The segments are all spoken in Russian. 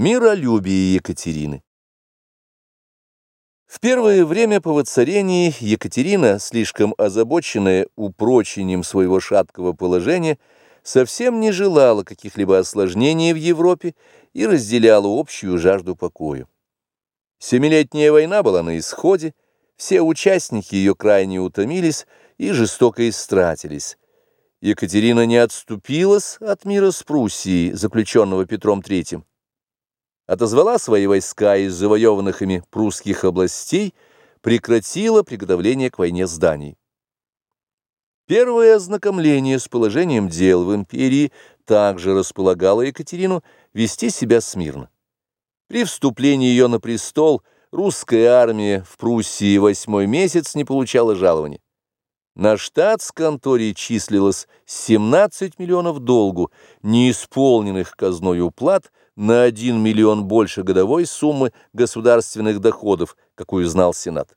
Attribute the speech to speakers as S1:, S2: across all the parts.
S1: Миролюбие Екатерины В первое время по воцарении Екатерина, слишком озабоченная упрочением своего шаткого положения, совсем не желала каких-либо осложнений в Европе и разделяла общую жажду покоя. Семилетняя война была на исходе, все участники ее крайне утомились и жестоко истратились. Екатерина не отступилась от мира с Пруссией, заключенного Петром III отозвала свои войска из завоеванных ими прусских областей, прекратила приготовление к войне с Данией. Первое ознакомление с положением дел в империи также располагало Екатерину вести себя смирно. При вступлении ее на престол русская армия в Пруссии восьмой месяц не получала жалования. На штатс-конторе числилось 17 миллионов долгу, неисполненных казной уплат на 1 миллион больше годовой суммы государственных доходов, какую знал Сенат.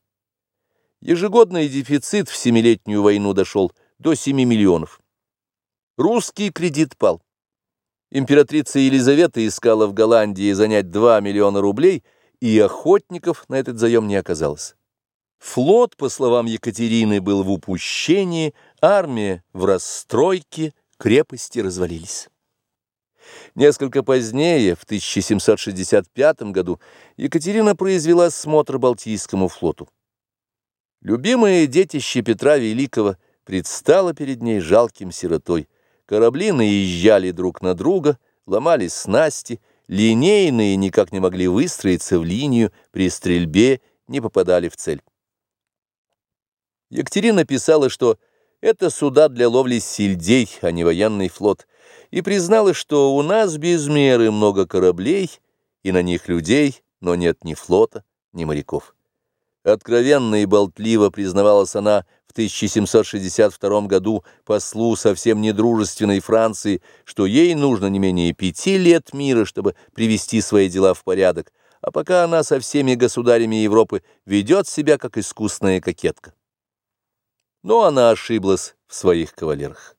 S1: Ежегодный дефицит в Семилетнюю войну дошел до 7 миллионов. Русский кредит пал. Императрица Елизавета искала в Голландии занять 2 миллиона рублей, и охотников на этот заем не оказалось. Флот, по словам Екатерины, был в упущении, армия в расстройке, крепости развалились. Несколько позднее, в 1765 году, Екатерина произвела смотр Балтийскому флоту. Любимое детище Петра Великого предстало перед ней жалким сиротой. Корабли наезжали друг на друга, ломались снасти, линейные никак не могли выстроиться в линию, при стрельбе не попадали в цель. Екатерина писала, что это суда для ловли сельдей, а не военный флот, и признала, что у нас без меры много кораблей, и на них людей, но нет ни флота, ни моряков. Откровенно и болтливо признавалась она в 1762 году послу совсем недружественной Франции, что ей нужно не менее пяти лет мира, чтобы привести свои дела в порядок, а пока она со всеми государями Европы ведет себя как искусная кокетка но она ошиблась в своих кавалерах.